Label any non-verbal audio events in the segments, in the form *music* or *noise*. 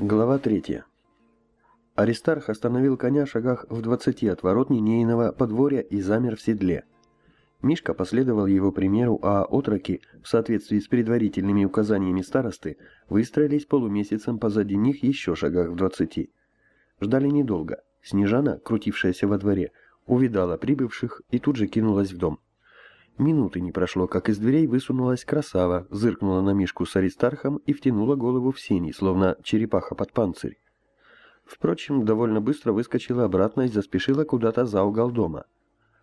Глава третья. Аристарх остановил коня в шагах в двадцати от ворот Нинейного подворья и замер в седле. Мишка последовал его примеру, а отроки, в соответствии с предварительными указаниями старосты, выстроились полумесяцем позади них еще шагах в двадцати. Ждали недолго. Снежана, крутившаяся во дворе, увидала прибывших и тут же кинулась в дом. Минуты не прошло, как из дверей высунулась красава, зыркнула на Мишку с Аристархом и втянула голову в сени, словно черепаха под панцирь. Впрочем, довольно быстро выскочила обратно и заспешила куда-то за угол дома.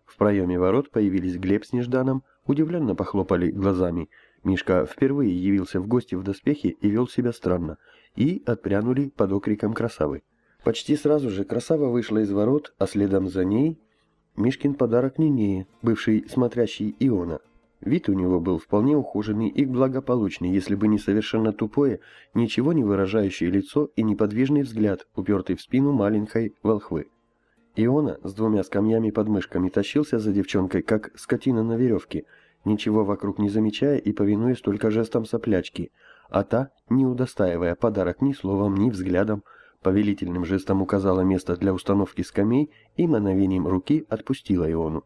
В проеме ворот появились Глеб с Нежданом, удивленно похлопали глазами. Мишка впервые явился в гости в доспехе и вел себя странно, и отпрянули под окриком красавы. Почти сразу же красава вышла из ворот, а следом за ней Мишкин подарок Нинее, бывший смотрящий Иона. Вид у него был вполне ухоженный и благополучный, если бы не совершенно тупое, ничего не выражающее лицо и неподвижный взгляд, упертый в спину маленькой волхвы. Иона с двумя скамьями под мышками тащился за девчонкой, как скотина на веревке, ничего вокруг не замечая и повинуясь только жестом соплячки, а та, не удостаивая подарок ни словом, ни взглядом, повелительным жестом указала место для установки скамей и мановением руки отпустила Иону.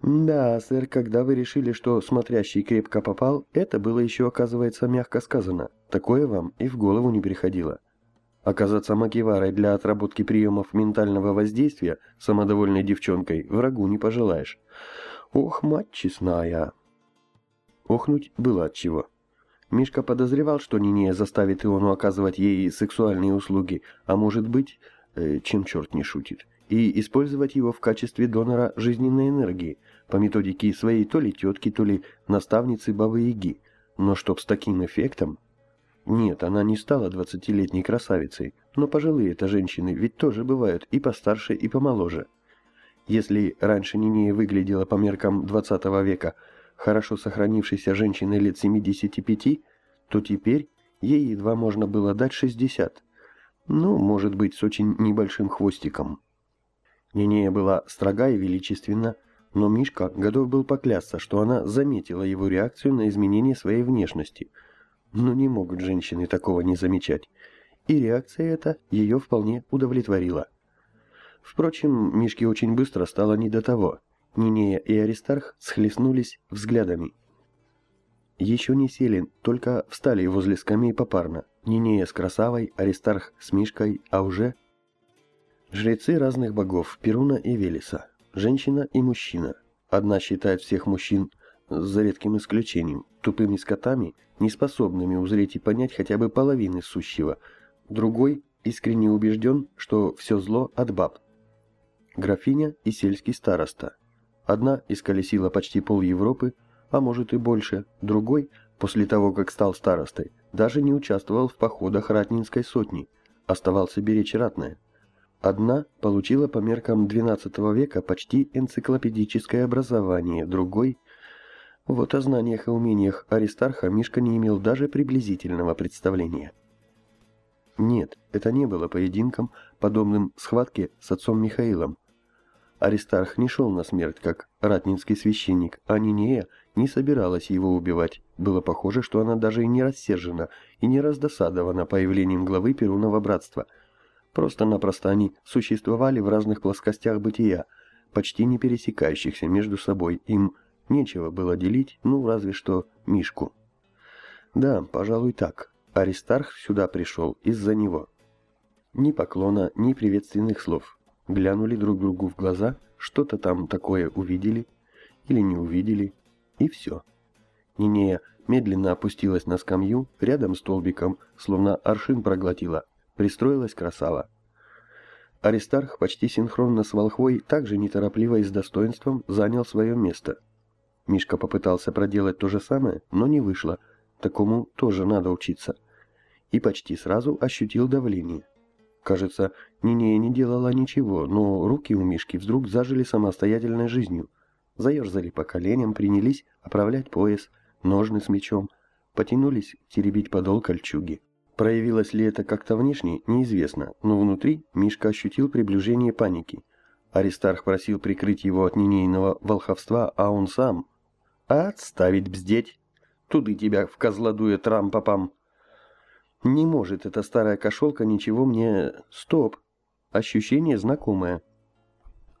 «Да, сэр, когда вы решили, что смотрящий крепко попал, это было еще, оказывается, мягко сказано. Такое вам и в голову не приходило. Оказаться макеварой для отработки приемов ментального воздействия самодовольной девчонкой врагу не пожелаешь. Ох, мать честная!» Охнуть было от чего. Мишка подозревал, что Нинея заставит Иону оказывать ей сексуальные услуги, а может быть, э, чем черт не шутит, и использовать его в качестве донора жизненной энергии, по методике своей то ли тетки, то ли наставницы Бабы-Яги. Но чтоб с таким эффектом... Нет, она не стала двадцатилетней красавицей, но пожилые-то женщины ведь тоже бывают и постарше, и помоложе. Если раньше Нинея выглядела по меркам двадцатого века – хорошо сохранившейся женщиной лет 75, то теперь ей едва можно было дать 60. Ну, может быть, с очень небольшим хвостиком. Нинея была строга и величественна, но Мишка готов был поклясться, что она заметила его реакцию на изменение своей внешности. Но не могут женщины такого не замечать. И реакция эта ее вполне удовлетворила. Впрочем, Мишке очень быстро стало не до того – Нинея и Аристарх схлестнулись взглядами. Еще не сели, только встали возле скамей попарно. Нинея с Красавой, Аристарх с Мишкой, а уже... Жрецы разных богов, Перуна и Велеса, женщина и мужчина. Одна считает всех мужчин, за редким исключением, тупыми скотами, неспособными узреть и понять хотя бы половины сущего. Другой искренне убежден, что все зло от баб. Графиня и сельский староста, Одна исколесила почти пол Европы, а может и больше, другой, после того, как стал старостой, даже не участвовал в походах Ратнинской сотни, оставался беречь ратное. Одна получила по меркам XII века почти энциклопедическое образование, другой... Вот о знаниях и умениях Аристарха Мишка не имел даже приблизительного представления. Нет, это не было поединком, подобным схватке с отцом Михаилом, Аристарх не шел на смерть, как ратнинский священник, а Нинея не собиралась его убивать. Было похоже, что она даже и не рассержена, и не раздосадована появлением главы Перунова братства. Просто-напросто они существовали в разных плоскостях бытия, почти не пересекающихся между собой. Им нечего было делить, ну, разве что Мишку. Да, пожалуй, так. Аристарх сюда пришел из-за него. Ни поклона, ни приветственных слов глянули друг другу в глаза, что-то там такое увидели или не увидели, и все. Нинея медленно опустилась на скамью, рядом с столбиком, словно аршин проглотила, пристроилась красава. Аристарх почти синхронно с волхвой также неторопливо и с достоинством занял свое место. Мишка попытался проделать то же самое, но не вышло, такому тоже надо учиться. И почти сразу ощутил давление. Кажется, Нинея не делала ничего, но руки у Мишки вдруг зажили самостоятельной жизнью. Заерзали по коленям, принялись оправлять пояс, ножны с мечом, потянулись теребить подол кольчуги. Проявилось ли это как-то внешне, неизвестно, но внутри Мишка ощутил приближение паники. Аристарх просил прикрыть его от нинейного волховства, а он сам... «Отставить бздеть! Туды тебя в козла дует рам-папам!» Не может эта старая кошелка ничего мне... Стоп! Ощущение знакомое.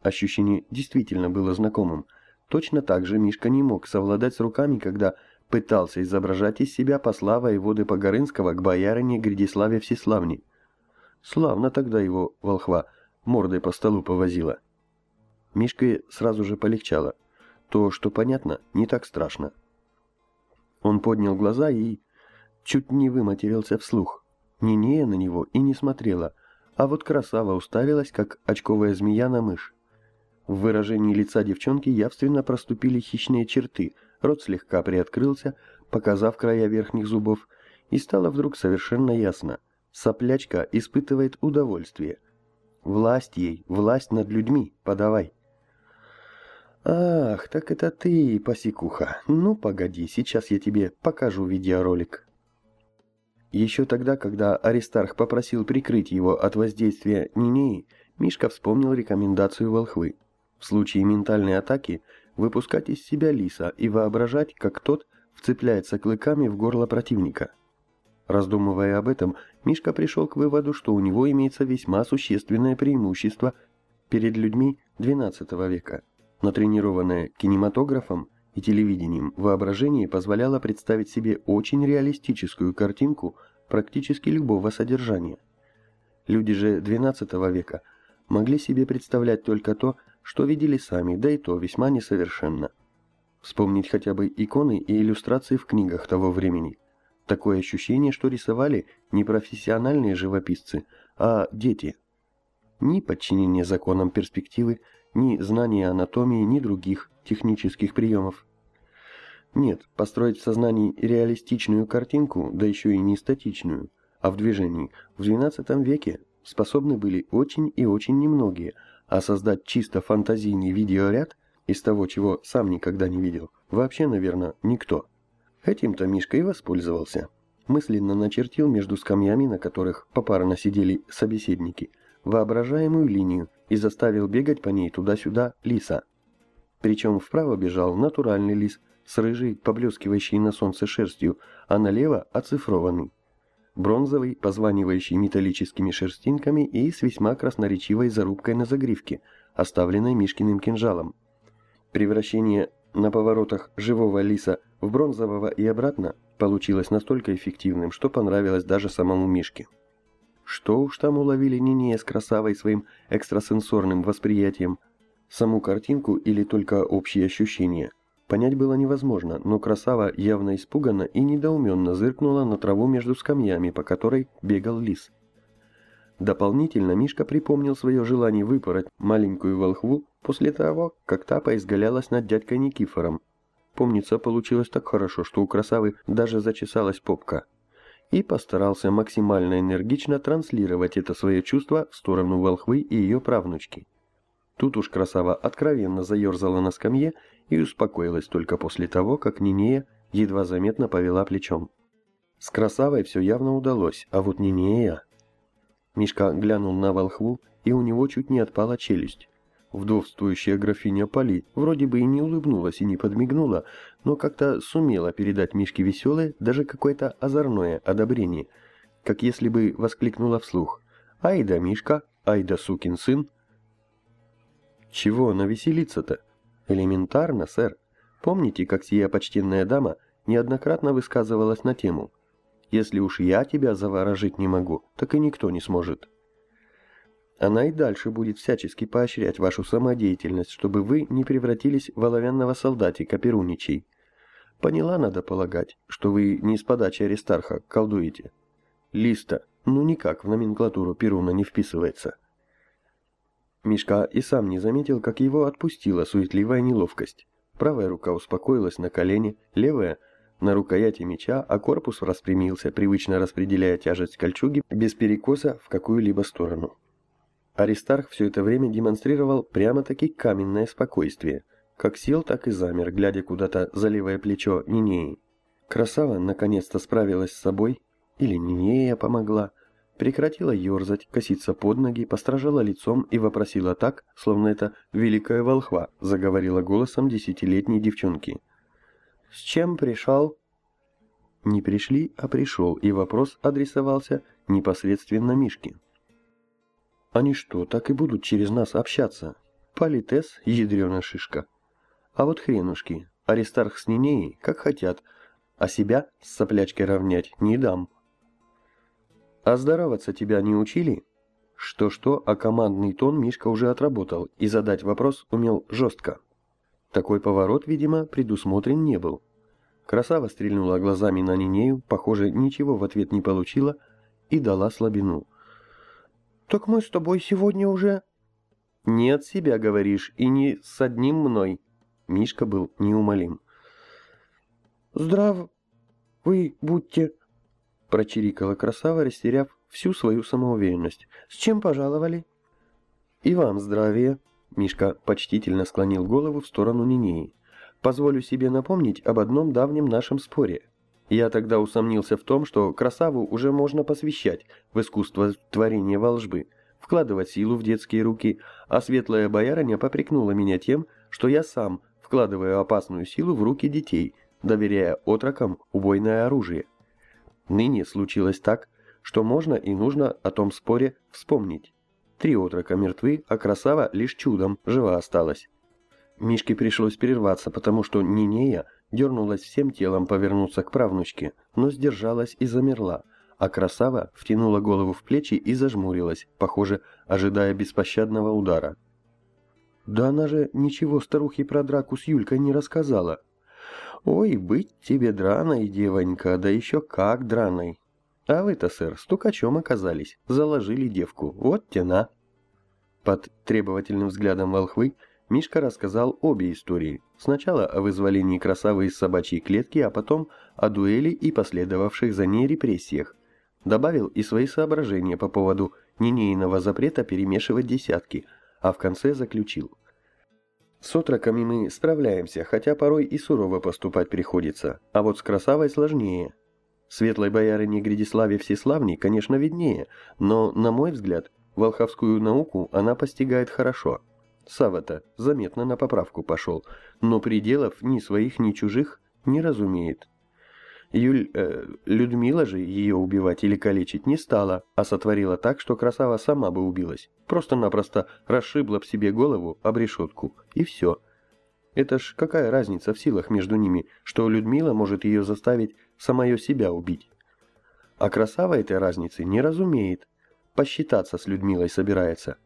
Ощущение действительно было знакомым. Точно так же Мишка не мог совладать с руками, когда пытался изображать из себя посла воеводы Погорынского к боярине Гридиславе Всеславне. Славно тогда его, волхва, мордой по столу повозила. Мишке сразу же полегчало. То, что понятно, не так страшно. Он поднял глаза и чуть не выматерился вслух. Нинея на него и не смотрела, а вот красава уставилась, как очковая змея на мышь. В выражении лица девчонки явственно проступили хищные черты, рот слегка приоткрылся, показав края верхних зубов, и стало вдруг совершенно ясно. Соплячка испытывает удовольствие. Власть ей, власть над людьми, подавай. «Ах, так это ты, посекуха. Ну, погоди, сейчас я тебе покажу видеоролик». Еще тогда, когда Аристарх попросил прикрыть его от воздействия Нинеи, Мишка вспомнил рекомендацию волхвы. В случае ментальной атаки выпускать из себя лиса и воображать, как тот вцепляется клыками в горло противника. Раздумывая об этом, Мишка пришел к выводу, что у него имеется весьма существенное преимущество перед людьми XII века. Натренированное кинематографом и телевидением воображение позволяло представить себе очень реалистическую картинку практически любого содержания. Люди же XII века могли себе представлять только то, что видели сами, да и то весьма несовершенно. Вспомнить хотя бы иконы и иллюстрации в книгах того времени. Такое ощущение, что рисовали не профессиональные живописцы, а дети. Ни подчинение законам перспективы, ни знания анатомии, ни других технических приемов. Нет, построить в сознании реалистичную картинку, да еще и не статичную, а в движении, в XII веке способны были очень и очень немногие, а создать чисто фантазийный видеоряд из того, чего сам никогда не видел, вообще, наверное, никто. Этим-то Мишка и воспользовался. Мысленно начертил между скамьями, на которых попарно сидели собеседники, воображаемую линию и заставил бегать по ней туда-сюда лиса. Причем вправо бежал натуральный лис с рыжей, поблескивающей на солнце шерстью, а налево оцифрованный. Бронзовый, позванивающий металлическими шерстинками и с весьма красноречивой зарубкой на загривке, оставленной Мишкиным кинжалом. Превращение на поворотах живого лиса в бронзового и обратно получилось настолько эффективным, что понравилось даже самому Мишке. Что уж там уловили Нинея с красавой своим экстрасенсорным восприятием. Саму картинку или только общие ощущения. Понять было невозможно, но красава явно испуганно и недоуменно зыркнула на траву между скамьями, по которой бегал лис. Дополнительно Мишка припомнил свое желание выпороть маленькую волхву после того, как та поизгалялась над дядькой Никифором. Помнится, получилось так хорошо, что у красавы даже зачесалась попка и постарался максимально энергично транслировать это свое чувство в сторону волхвы и ее правнучки. Тут уж красава откровенно заерзала на скамье и успокоилась только после того, как Нинея едва заметно повела плечом. С красавой все явно удалось, а вот Нинея... Мишка глянул на волхву, и у него чуть не отпала челюсть. Вдовствующая графиня Поли вроде бы и не улыбнулась и не подмигнула, но как-то сумела передать Мишке веселое, даже какое-то озорное одобрение, как если бы воскликнула вслух «Ай да Мишка, ай да сукин сын!» Чего она веселится-то? Элементарно, сэр. Помните, как сия почтенная дама неоднократно высказывалась на тему «Если уж я тебя заворожить не могу, так и никто не сможет». Она и дальше будет всячески поощрять вашу самодеятельность, чтобы вы не превратились в оловянного солдатика Перуничей. Поняла, надо полагать, что вы не с подачи Аристарха колдуете. Листа, ну никак в номенклатуру Перуна не вписывается. Мишка и сам не заметил, как его отпустила суетливая неловкость. Правая рука успокоилась на колене, левая — на рукояти меча, а корпус распрямился, привычно распределяя тяжесть кольчуги без перекоса в какую-либо сторону. Аристарх все это время демонстрировал прямо-таки каменное спокойствие. Как сел, так и замер, глядя куда-то за левое плечо Нинеи. Красава наконец-то справилась с собой, или Нинея помогла, прекратила ерзать, коситься под ноги, постражала лицом и вопросила так, словно это великая волхва, заговорила голосом десятилетней девчонки. «С чем пришел?» Не пришли, а пришел, и вопрос адресовался непосредственно Мишке. Они что, так и будут через нас общаться? Политес, ядрена шишка. А вот хренушки, Аристарх с Нинеей, как хотят, а себя с соплячкой равнять не дам. А здороваться тебя не учили? Что-что, а командный тон Мишка уже отработал, и задать вопрос умел жестко. Такой поворот, видимо, предусмотрен не был. Красава стрельнула глазами на Нинею, похоже, ничего в ответ не получила, и дала слабину. «Так мы с тобой сегодня уже...» «Не от себя говоришь, и не с одним мной». Мишка был неумолим. «Здрав... вы будьте...» Прочирикала красава, растеряв всю свою самоуверенность. «С чем пожаловали?» «И вам здравия!» Мишка почтительно склонил голову в сторону Нинеи. «Позволю себе напомнить об одном давнем нашем споре. Я тогда усомнился в том, что красаву уже можно посвящать в искусство творения волжбы, вкладывать силу в детские руки, а светлая боярыня попрекнула меня тем, что я сам вкладываю опасную силу в руки детей, доверяя отрокам убойное оружие. Ныне случилось так, что можно и нужно о том споре вспомнить. Три отрока мертвы, а красава лишь чудом жива осталась. Мишке пришлось прерваться, потому что Нинея дернулась всем телом повернуться к правнучке, но сдержалась и замерла, а красава втянула голову в плечи и зажмурилась, похоже, ожидая беспощадного удара. Да она же ничего старухе про драку с Юлькой не рассказала. Ой, быть тебе драной, девонька, да еще как драной. А вы-то, сэр, стукачом оказались, заложили девку, вот тена. Под требовательным взглядом волхвы Мишка рассказал обе истории. Сначала о вызволении красавы из собачьей клетки, а потом о дуэли и последовавших за ней репрессиях. Добавил и свои соображения по поводу нинейного запрета перемешивать десятки, а в конце заключил. С отроками мы справляемся, хотя порой и сурово поступать приходится, а вот с красавой сложнее. Светлой боярине Гридиславе Всеславней, конечно, виднее, но, на мой взгляд, волховскую науку она постигает хорошо – Сава-то заметно на поправку пошел, но пределов ни своих, ни чужих не разумеет. Юль, э, Людмила же ее убивать или калечить не стала, а сотворила так, что красава сама бы убилась. Просто-напросто расшибла б себе голову об решетку, и все. Это ж какая разница в силах между ними, что Людмила может ее заставить самое себя убить. А красава этой разницы не разумеет. Посчитаться с Людмилой собирается.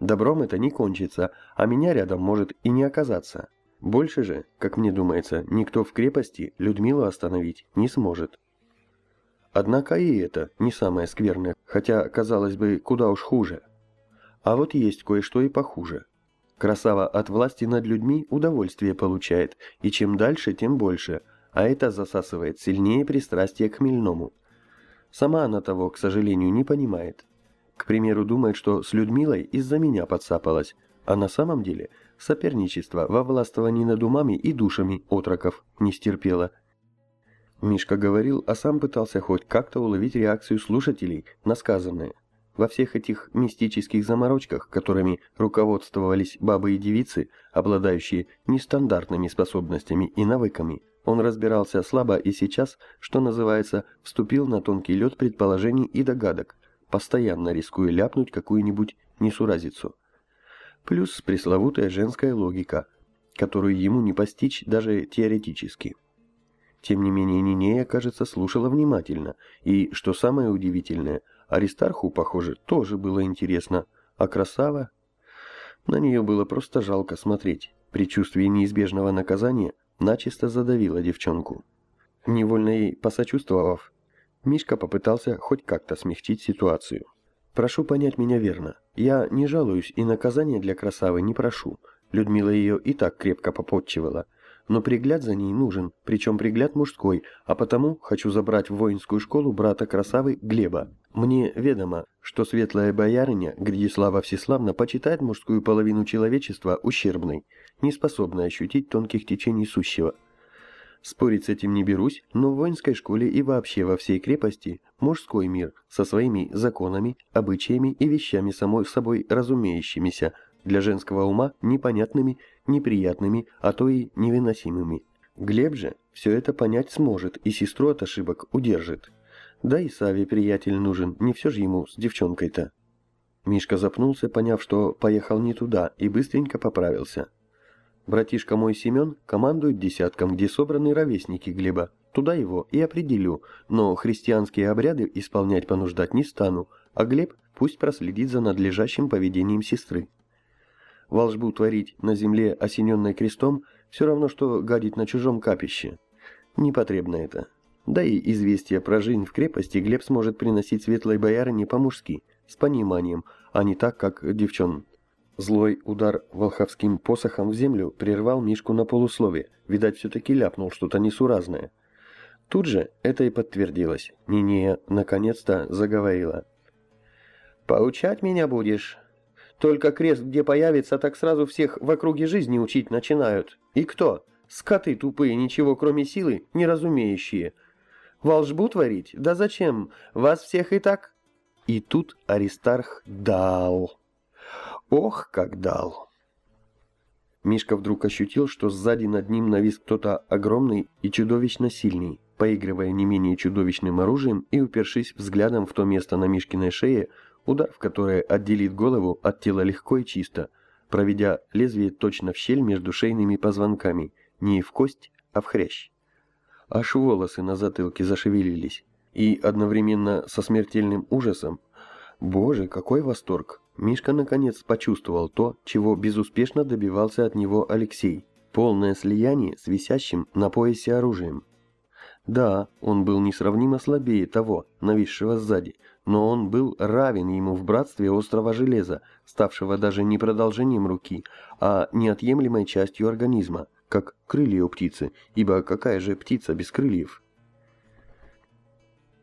Добром это не кончится, а меня рядом может и не оказаться. Больше же, как мне думается, никто в крепости Людмилу остановить не сможет. Однако и это не самое скверное, хотя, казалось бы, куда уж хуже. А вот есть кое-что и похуже. Красава от власти над людьми удовольствие получает, и чем дальше, тем больше, а это засасывает сильнее пристрастие к хмельному. Сама она того, к сожалению, не понимает. К примеру, думает, что с Людмилой из-за меня подцапалась, а на самом деле соперничество во властвовании над умами и душами отроков не стерпело. Мишка говорил, а сам пытался хоть как-то уловить реакцию слушателей на сказанное. Во всех этих мистических заморочках, которыми руководствовались бабы и девицы, обладающие нестандартными способностями и навыками, он разбирался слабо и сейчас, что называется, вступил на тонкий лед предположений и догадок, постоянно рискуя ляпнуть какую-нибудь несуразицу. Плюс пресловутая женская логика, которую ему не постичь даже теоретически. Тем не менее Нинея, кажется, слушала внимательно, и, что самое удивительное, Аристарху, похоже, тоже было интересно, а красава... На нее было просто жалко смотреть. Предчувствие неизбежного наказания начисто задавило девчонку. Невольно ей посочувствовав, Мишка попытался хоть как-то смягчить ситуацию. «Прошу понять меня верно. Я не жалуюсь и наказания для красавы не прошу. Людмила ее и так крепко попотчевала. Но пригляд за ней нужен, причем пригляд мужской, а потому хочу забрать в воинскую школу брата красавы Глеба. Мне ведомо, что светлая боярыня Гридислава Всеславна почитает мужскую половину человечества ущербной, неспособной ощутить тонких течений сущего». Спорить с этим не берусь, но в воинской школе и вообще во всей крепости мужской мир со своими законами, обычаями и вещами самой собой разумеющимися, для женского ума непонятными, неприятными, а то и невыносимыми. Глеб же все это понять сможет и сестру от ошибок удержит. Да и Саве приятель нужен, не все же ему с девчонкой-то. Мишка запнулся, поняв, что поехал не туда, и быстренько поправился. Братишка мой Семен командует десятком, где собраны ровесники Глеба. Туда его и определю, но христианские обряды исполнять понуждать не стану, а Глеб пусть проследит за надлежащим поведением сестры. Волжбу творить на земле, осененной крестом, все равно, что гадить на чужом капище. Непотребно это. Да и известие про жизнь в крепости Глеб сможет приносить светлой боярине по-мужски, с пониманием, а не так, как девчон. Злой удар волховским посохом в землю прервал Мишку на полуслове, видать, все-таки ляпнул что-то несуразное. Тут же это и подтвердилось. Нинея наконец-то заговорила. «Поучать меня будешь? Только крест где появится, так сразу всех в округе жизни учить начинают. И кто? Скоты тупые, ничего кроме силы, не разумеющие. Волжбу творить? Да зачем? Вас всех и так...» И тут Аристарх дал. Ох, как дал. Мишка вдруг ощутил, что сзади над ним навис кто-то огромный и чудовищно сильный, поигрывая не менее чудовищным оружием и упершись взглядом в то место на Мишкиной шее, удар в которое отделит голову от тела легко и чисто, проведя лезвие точно в щель между шейными позвонками, не в кость, а в хрящ. Аж волосы на затылке зашевелились, и одновременно со смертельным ужасом Боже, какой восторг! Мишка наконец почувствовал то, чего безуспешно добивался от него Алексей. Полное слияние с висящим на поясе оружием. Да, он был несравнимо слабее того, нависшего сзади, но он был равен ему в братстве острого железа, ставшего даже не продолжением руки, а неотъемлемой частью организма, как крылья у птицы, ибо какая же птица без крыльев?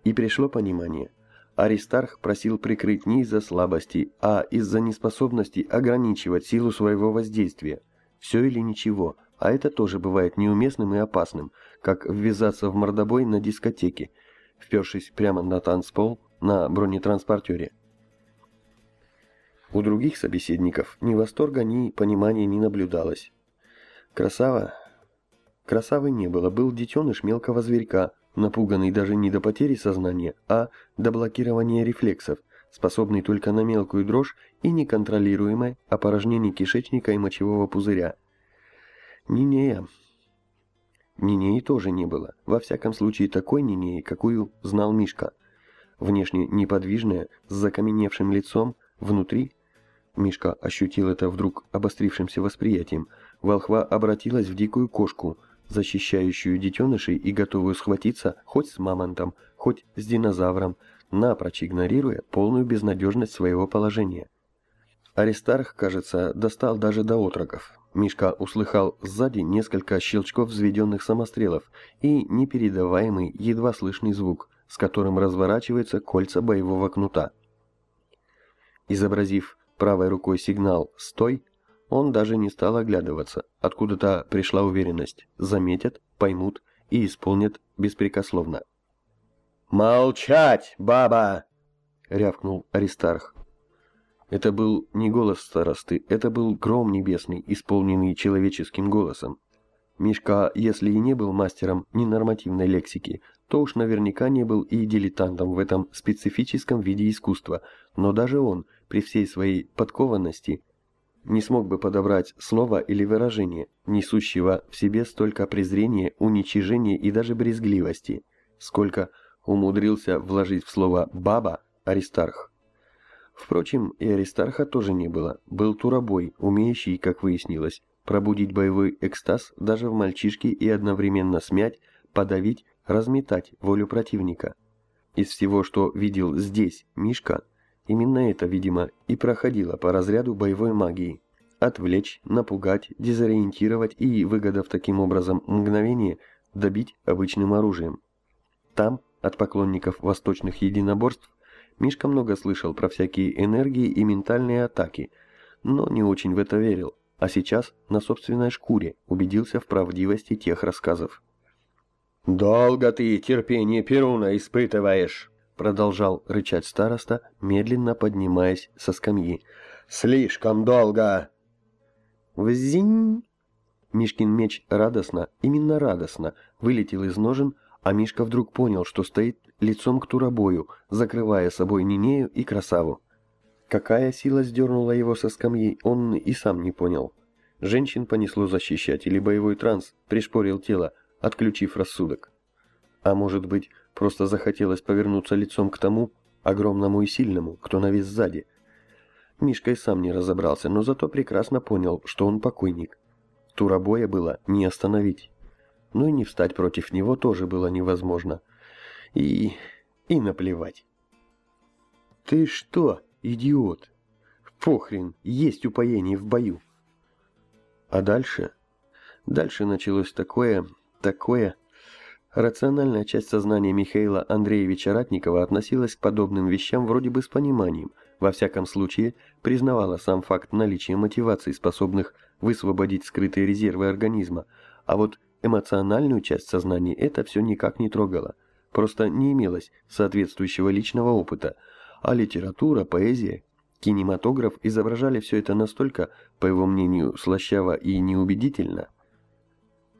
И пришло понимание – Аристарх просил прикрыть не из-за слабости, а из-за неспособности ограничивать силу своего воздействия. Все или ничего, а это тоже бывает неуместным и опасным, как ввязаться в мордобой на дискотеке, впершись прямо на танцпол на бронетранспортере. У других собеседников ни восторга, ни понимания не наблюдалось. Красава... Красавы не было, был детеныш мелкого зверька, напуганный даже не до потери сознания, а до блокирования рефлексов, способный только на мелкую дрожь и неконтролируемое опорожнение кишечника и мочевого пузыря. Нинея. Нинеи тоже не было, во всяком случае такой Нинеи, какую знал Мишка. Внешне неподвижная, с закаменевшим лицом, внутри... Мишка ощутил это вдруг обострившимся восприятием. Волхва обратилась в дикую кошку — защищающую детенышей и готовую схватиться хоть с мамонтом, хоть с динозавром, напрочь игнорируя полную безнадежность своего положения. Аристарх, кажется, достал даже до отроков. Мишка услыхал сзади несколько щелчков взведенных самострелов и непередаваемый, едва слышный звук, с которым разворачиваются кольца боевого кнута. Изобразив правой рукой сигнал «Стой!», он даже не стал оглядываться. Откуда-то пришла уверенность. Заметят, поймут и исполнят беспрекословно. «Молчать, баба!» — рявкнул Аристарх. Это был не голос старосты, это был гром небесный, исполненный человеческим голосом. Мишка, если и не был мастером ненормативной лексики, то уж наверняка не был и дилетантом в этом специфическом виде искусства, но даже он, при всей своей подкованности, не смог бы подобрать слова или выражение, несущего в себе столько презрения, уничижения и даже брезгливости, сколько умудрился вложить в слово «баба» Аристарх. Впрочем, и Аристарха тоже не было, был турабой, умеющий, как выяснилось, пробудить боевой экстаз даже в мальчишке и одновременно смять, подавить, разметать волю противника. Из всего, что видел здесь Мишка, Именно это, видимо, и проходило по разряду боевой магии. Отвлечь, напугать, дезориентировать и, выгодав таким образом мгновение, добить обычным оружием. Там, от поклонников восточных единоборств, Мишка много слышал про всякие энергии и ментальные атаки, но не очень в это верил, а сейчас на собственной шкуре убедился в правдивости тех рассказов. «Долго ты терпение Перуна испытываешь!» Продолжал рычать староста, медленно поднимаясь со скамьи. «Слишком долго!» «Взинь!» Мишкин меч радостно, именно радостно, вылетел из ножен, а Мишка вдруг понял, что стоит лицом к турабою, закрывая собой Нинею и Красаву. Какая сила сдернула его со скамьи, он и сам не понял. Женщин понесло защищать, или боевой транс пришпорил тело, отключив рассудок. А может быть, просто захотелось повернуться лицом к тому, огромному и сильному, кто навис сзади. Мишка и сам не разобрался, но зато прекрасно понял, что он покойник. Турабоя было не остановить. Ну и не встать против него тоже было невозможно. И... и наплевать. «Ты что, идиот? Похрен, есть упоение в бою!» А дальше? Дальше началось такое, такое... Рациональная часть сознания Михаила Андреевича Ратникова относилась к подобным вещам вроде бы с пониманием, во всяком случае признавала сам факт наличия мотиваций, способных высвободить скрытые резервы организма, а вот эмоциональную часть сознания это все никак не трогало, просто не имелось соответствующего личного опыта, а литература, поэзия, кинематограф изображали все это настолько, по его мнению, слащаво и неубедительно.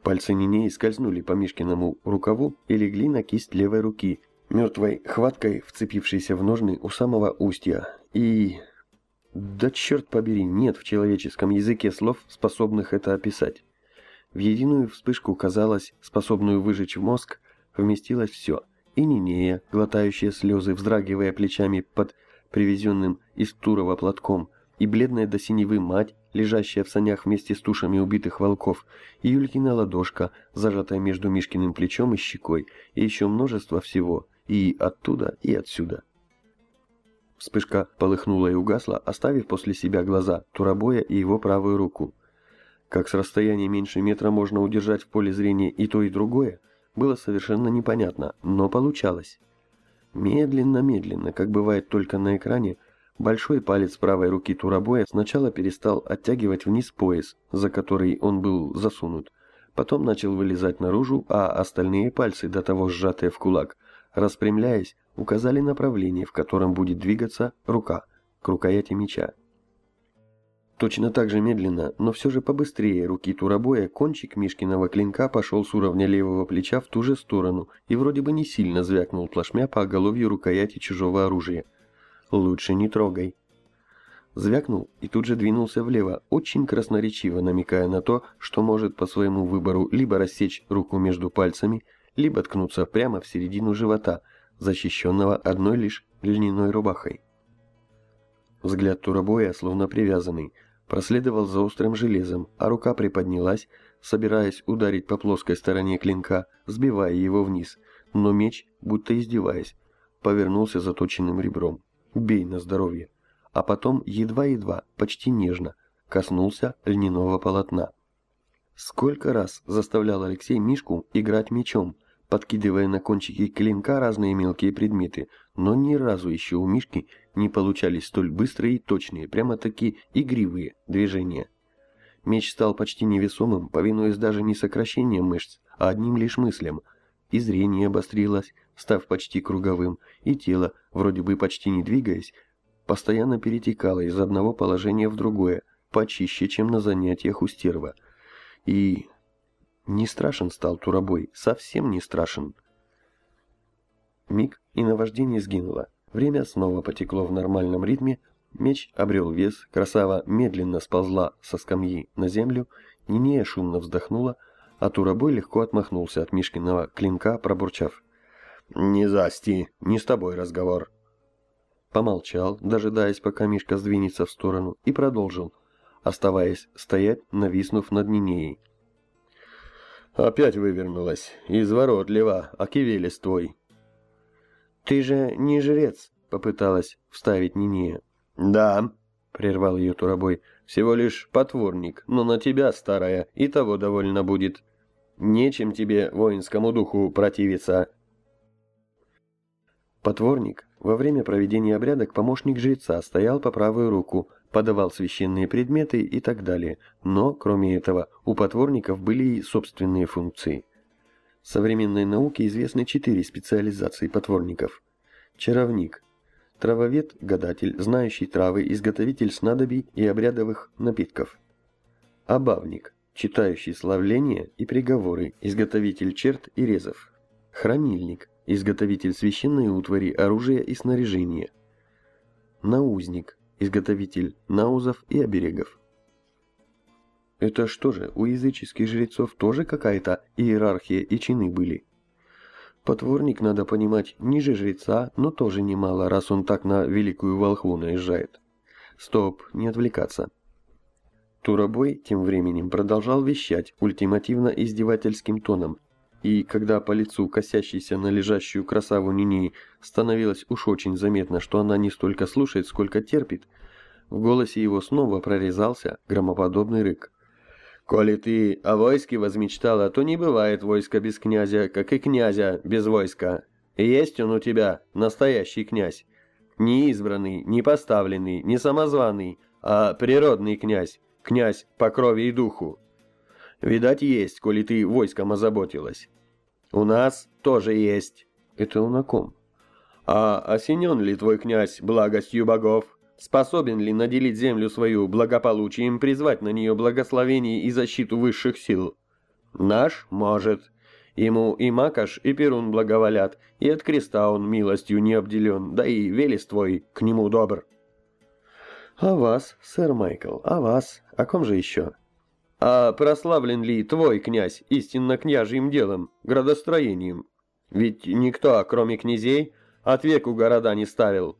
Пальцы Нинеи скользнули по Мишкиному рукаву и легли на кисть левой руки, мертвой хваткой вцепившейся в ножны у самого устья, и... Да черт побери, нет в человеческом языке слов, способных это описать. В единую вспышку, казалось, способную выжечь мозг, вместилось все. И Нинея, глотающая слезы, вздрагивая плечами под привезенным из Турова платком, и бледная до синевы мать, лежащая в санях вместе с тушами убитых волков, и Юлькина ладошка, зажатая между Мишкиным плечом и щекой, и еще множество всего, и оттуда, и отсюда. Вспышка полыхнула и угасла, оставив после себя глаза Турабоя и его правую руку. Как с расстояния меньше метра можно удержать в поле зрения и то, и другое, было совершенно непонятно, но получалось. Медленно-медленно, как бывает только на экране, большой палец правой руки Турабоя сначала перестал оттягивать вниз пояс, за который он был засунут, потом начал вылезать наружу, а остальные пальцы, до того сжатые в кулак, распрямляясь, указали направление, в котором будет двигаться рука к рукояти меча. Точно так же медленно, но все же побыстрее руки Турабоя кончик Мишкиного клинка пошел с уровня левого плеча в ту же сторону и вроде бы не сильно звякнул плашмя по оголовью рукояти чужого оружия. «Лучше не трогай». Звякнул и тут же двинулся влево, очень красноречиво намекая на то, что может по своему выбору либо рассечь руку между пальцами, либо ткнуться прямо в середину живота – защищенного одной лишь льняной рубахой. Взгляд Турабоя, словно привязанный, проследовал за острым железом, а рука приподнялась, собираясь ударить по плоской стороне клинка, сбивая его вниз, но меч, будто издеваясь, повернулся заточенным ребром. «Бей на здоровье!» А потом едва-едва, почти нежно, коснулся льняного полотна. Сколько раз заставлял Алексей Мишку играть мечом, подкидывая на кончики клинка разные мелкие предметы, но ни разу еще у Мишки не получались столь быстрые и точные, прямо-таки игривые движения. Меч стал почти невесомым, повинуясь даже не сокращением мышц, а одним лишь мыслям. И зрение обострилось, став почти круговым, и тело, вроде бы почти не двигаясь, постоянно перетекало из одного положения в другое, почище, чем на занятиях у стерва. И не страшен стал Турабой, совсем не страшен. Миг, и наваждение сгинуло. Время снова потекло в нормальном ритме, меч обрел вес, красава медленно сползла со скамьи на землю, Нинея шумно вздохнула, а Турабой легко отмахнулся от Мишкиного клинка, пробурчав. «Не засти, не с тобой разговор». Помолчал, дожидаясь, пока Мишка сдвинется в сторону, и продолжил, оставаясь стоять, нависнув над Нинеей. Опять вывернулась. Изворотливо, Акивелис твой. Ты же не жрец, попыталась вставить Нинея. Да, прервал ее Турабой, всего лишь потворник, но на тебя, старая, и того довольно будет. Нечем тебе, воинскому духу, противиться. Потворник во время проведения обрядок помощник жреца стоял по правую руку, подавал священные предметы и так далее, но, кроме этого, у потворников были и собственные функции. В современной науке известны четыре специализации потворников. Чаровник – травовед, гадатель, знающий травы, изготовитель снадобий и обрядовых напитков. Обавник читающий славления и приговоры, изготовитель черт и резов. Хранильник, изготовитель священной утвари, оружия и снаряжения. Наузник, изготовитель наузов и оберегов. Это что же, у языческих жрецов тоже какая-то иерархия и чины были? Потворник, надо понимать, ниже жреца, но тоже немало, раз он так на великую волхву наезжает. Стоп, не отвлекаться. Турабой тем временем продолжал вещать ультимативно-издевательским тоном, и когда по лицу, косящейся на лежащую красаву Нинии, становилось уж очень заметно, что она не столько слушает, сколько терпит, в голосе его снова прорезался громоподобный рык. «Коли ты о войске возмечтала, то не бывает войска без князя, как и князя без войска. Есть он у тебя, настоящий князь. Не избранный, не поставленный, не самозваный, а природный князь, князь по крови и духу. Видать, есть, коли ты войском озаботилась. У нас тоже есть. Это он о ком? А осенен ли твой князь благостью богов? Способен ли наделить землю свою благополучием, призвать на нее благословение и защиту высших сил? Наш может. Ему и Макаш, и Перун благоволят, и от креста он милостью не обделен, да и Велес твой к нему добр. А вас, сэр Майкл, а вас, о ком же еще? А прославлен ли твой князь истинно княжьим делом, градостроением? Ведь никто, кроме князей, от веку города не ставил,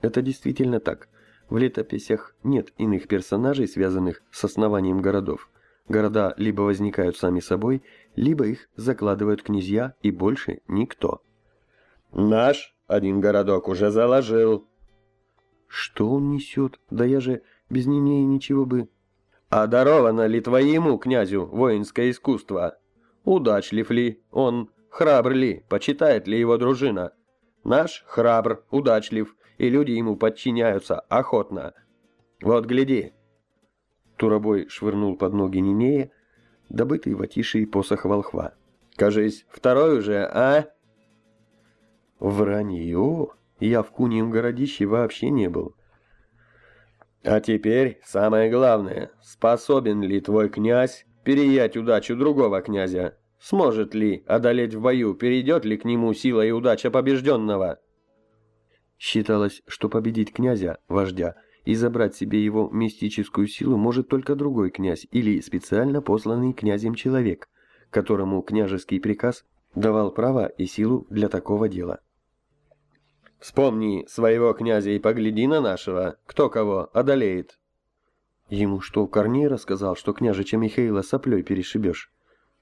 это действительно так. В летописях нет иных персонажей, связанных с основанием городов. Города либо возникают сами собой, либо их закладывают князья и больше никто. «Наш один городок уже заложил». «Что он несет? Да я же без Нинеи ничего бы...» «А даровано ли твоему князю воинское искусство? Удачлив ли он, храбр ли, почитает ли его дружина? Наш храбр, удачлив, и люди ему подчиняются охотно. Вот гляди!» Турабой швырнул под ноги Нинея, добытый в Атиши посох волхва. «Кажись, второй уже, а?» «Вранье! Я в Куньем городище вообще не был». «А теперь самое главное. Способен ли твой князь переять удачу другого князя? Сможет ли одолеть в бою, перейдет ли к нему сила и удача побежденного?» Считалось, что победить князя, вождя, и забрать себе его мистическую силу может только другой князь или специально посланный князем человек, которому княжеский приказ давал право и силу для такого дела. «Вспомни своего князя и погляди на нашего, кто кого одолеет». Ему что, Корней рассказал, что княжича Михаила соплей перешибешь?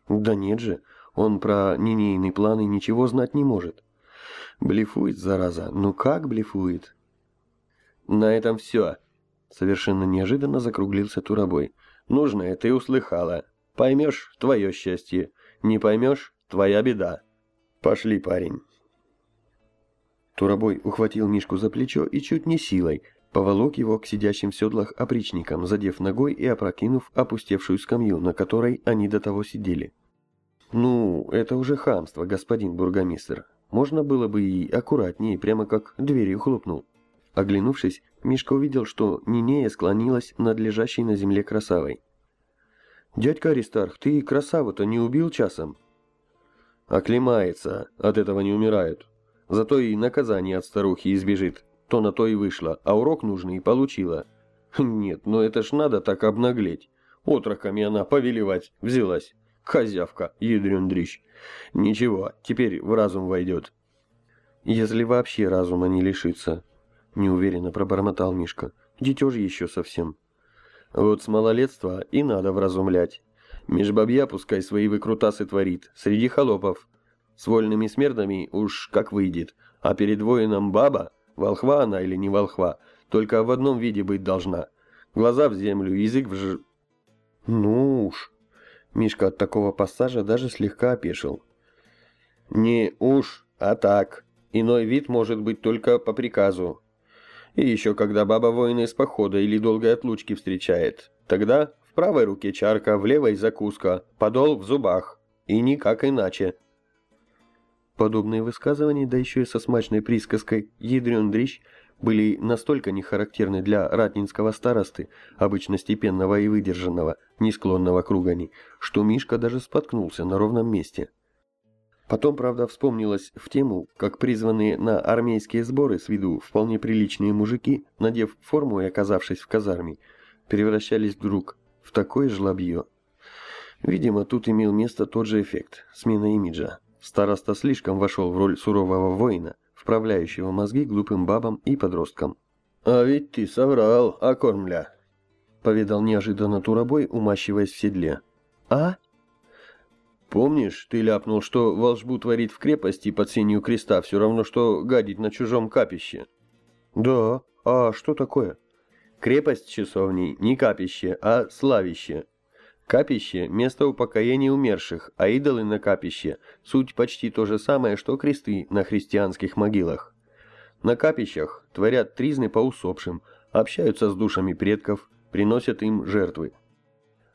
Да нет же, он про нинейные планы ничего знать не может. Блефует, зараза. Ну как блефует? На этом все. Совершенно неожиданно закруглился Турабой. Нужное ты услыхала. Поймешь — твое счастье. Не поймешь — твоя беда. Пошли, парень. Турабой ухватил Мишку за плечо и чуть не силой поволок его к сидящим в седлах опричникам, задев ногой и опрокинув опустевшую скамью, на которой они до того сидели. «Ну, это уже хамство, господин бургомистр. Можно было бы и аккуратнее, прямо как дверью хлопнул. Оглянувшись, Мишка увидел, что Нинея склонилась над лежащей на земле красавой. «Дядька Аристарх, ты красаву-то не убил часом?» «Оклемается, от этого не умирают. Зато и наказание от старухи избежит. То на то и вышло, а урок нужный получила. *laughs* Нет, но это ж надо так обнаглеть. Отроками она повелевать взялась. Хозявка, ядрен. Ничего, теперь в разум войдет. Если вообще разума не лишится, неуверенно пробормотал Мишка. Дитё же еще совсем. Вот с малолетства и надо вразумлять. Межбабья пускай свои выкрутасы творит, среди холопов. С вольными смертными уж как выйдет. А перед воином баба, волхва она или не волхва, только в одном виде быть должна. Глаза в землю, язык в ж... Ну уж... Мишка от такого пассажа даже слегка опешил. «Не уж, а так. Иной вид может быть только по приказу. И еще когда баба воина из похода или долгой отлучки встречает. Тогда в правой руке чарка, в левой закуска, подол в зубах. И никак иначе». Подобные высказывания, да еще и со смачной присказкой «ядрен дрищ», были настолько нехарактерны для ратнинского старосты, обычно степенного и выдержанного, не склонного к ругани, что Мишка даже споткнулся на ровном месте. Потом, правда, вспомнилось в тему, как призванные на армейские сборы с виду вполне приличные мужики, надев форму и оказавшись в казарме, превращались вдруг в такое жлобье. Видимо, тут имел место тот же эффект – смена имиджа. Староста слишком вошел в роль сурового воина, вправляющего мозги глупым бабам и подросткам. «А ведь ты соврал, окормля!» – поведал неожиданно Турабой, умащиваясь в седле. «А?» «Помнишь, ты ляпнул, что волшбу творить в крепости под сенью креста все равно, что гадить на чужом капище?» «Да, а что такое?» «Крепость часовней не капище, а славище. Капище – место упокоения умерших, а идолы на капище – суть почти то же самое, что кресты на христианских могилах. На капищах творят тризны по усопшим, общаются с душами предков, приносят им жертвы.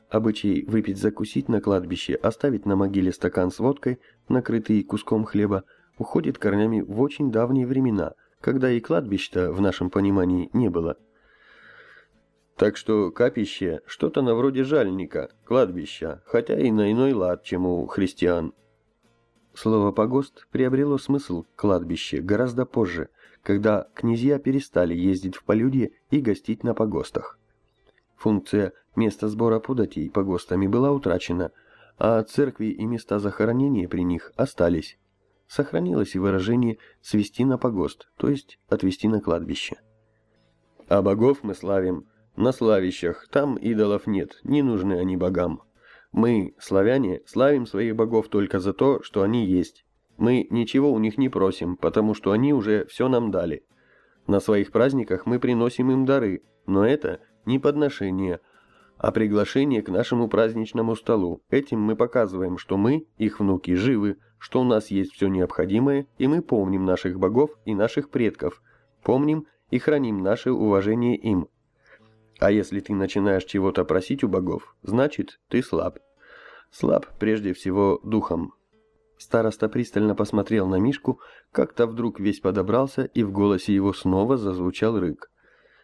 Обычай выпить закусить на кладбище, оставить на могиле стакан с водкой, накрытый куском хлеба, уходит корнями в очень давние времена, когда и кладбища в нашем понимании не было – так что капище – что-то на вроде жальника, кладбища, хотя и на иной лад, чем у христиан. Слово «погост» приобрело смысл «кладбище» гораздо позже, когда князья перестали ездить в полюдье и гостить на погостах. Функция места сбора податей погостами была утрачена, а церкви и места захоронения при них остались. Сохранилось и выражение «свести на погост», то есть «отвести на кладбище». А богов мы славим на славищах, там идолов нет, не нужны они богам. Мы, славяне, славим своих богов только за то, что они есть. Мы ничего у них не просим, потому что они уже все нам дали. На своих праздниках мы приносим им дары, но это не подношение, а приглашение к нашему праздничному столу. Этим мы показываем, что мы, их внуки, живы, что у нас есть все необходимое, и мы помним наших богов и наших предков, помним и храним наше уважение им. А если ты начинаешь чего-то просить у богов, значит, ты слаб. Слаб прежде всего духом. Староста пристально посмотрел на Мишку, как-то вдруг весь подобрался, и в голосе его снова зазвучал рык.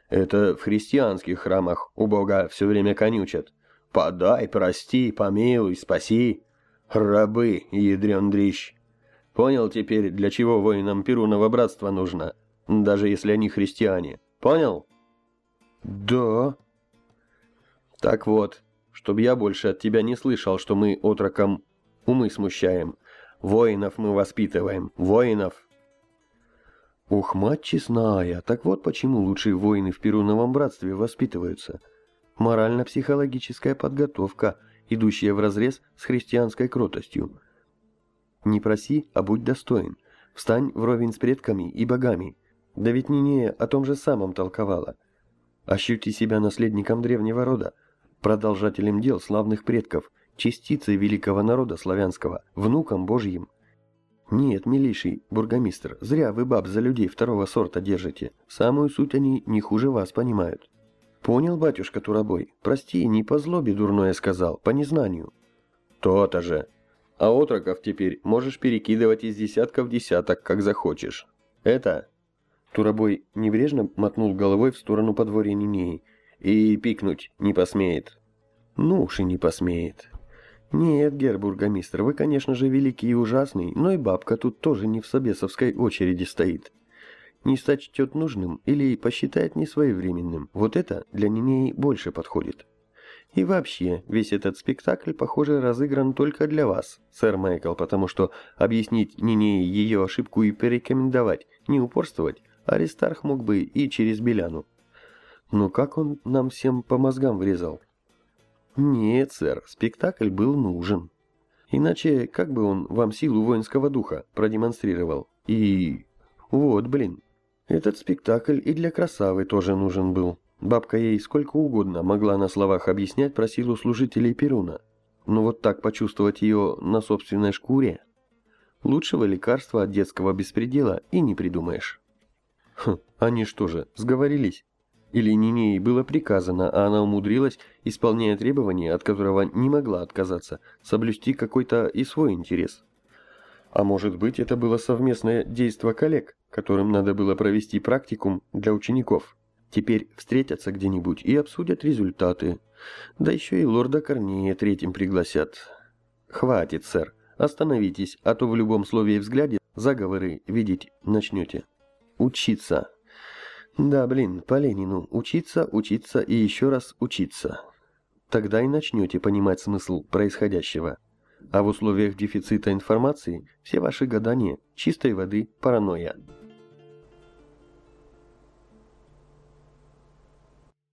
«Это в христианских храмах у Бога все время конючат. Подай, прости, помилуй, спаси. Рабы, ядрен дрищ. Понял теперь, для чего воинам Перунова братства нужно, даже если они христиане? Понял?» «Да». «Так вот, чтобы я больше от тебя не слышал, что мы отроком умы смущаем. Воинов мы воспитываем, воинов». «Ух, мать честная, так вот почему лучшие воины в Перуновом братстве воспитываются. Морально-психологическая подготовка, идущая вразрез с христианской кротостью. Не проси, а будь достоин. Встань вровень с предками и богами. Да ведь Нинея о том же самом толковала. Ощути себя наследником древнего рода, продолжателем дел славных предков, частицей великого народа славянского, внуком Божьим. Нет, милейший бургомистр, зря вы баб за людей второго сорта держите. Самую суть они не хуже вас понимают. Понял, батюшка Турабой? Прости, не по злобе дурное сказал, по незнанию. То-то же. А отроков теперь можешь перекидывать из десятка в десяток, как захочешь. Это Турабой небрежно мотнул головой в сторону подворья Нинеи. «И пикнуть не посмеет». «Ну уж и не посмеет». «Нет, гербургомистр, вы, конечно же, великий и ужасный, но и бабка тут тоже не в собесовской очереди стоит. Не сочтет нужным или посчитает несвоевременным. Вот это для Нинеи больше подходит». И вообще, весь этот спектакль, похоже, разыгран только для вас, сэр Майкл, потому что объяснить Нинее ее ошибку и порекомендовать, не упорствовать, Аристарх мог бы и через Беляну. Но как он нам всем по мозгам врезал? Нет, сэр, спектакль был нужен. Иначе как бы он вам силу воинского духа продемонстрировал? И... вот, блин. Этот спектакль и для красавы тоже нужен был. Бабка ей сколько угодно могла на словах объяснять про силу служителей Перуна. Но вот так почувствовать ее на собственной шкуре... Лучшего лекарства от детского беспредела и не придумаешь. Хм, они что же, сговорились? Или Нинеи было приказано, а она умудрилась, исполняя требования, от которого не могла отказаться, соблюсти какой-то и свой интерес? А может быть, это было совместное действие коллег? которым надо было провести практикум для учеников. Теперь встретятся где-нибудь и обсудят результаты. Да еще и лорда Корнея третьим пригласят. Хватит, сэр. Остановитесь, а то в любом слове и взгляде заговоры видеть начнете. Учиться. Да, блин, по Ленину. Учиться, учиться и еще раз учиться. Тогда и начнете понимать смысл происходящего. А в условиях дефицита информации все ваши гадания чистой воды паранойя.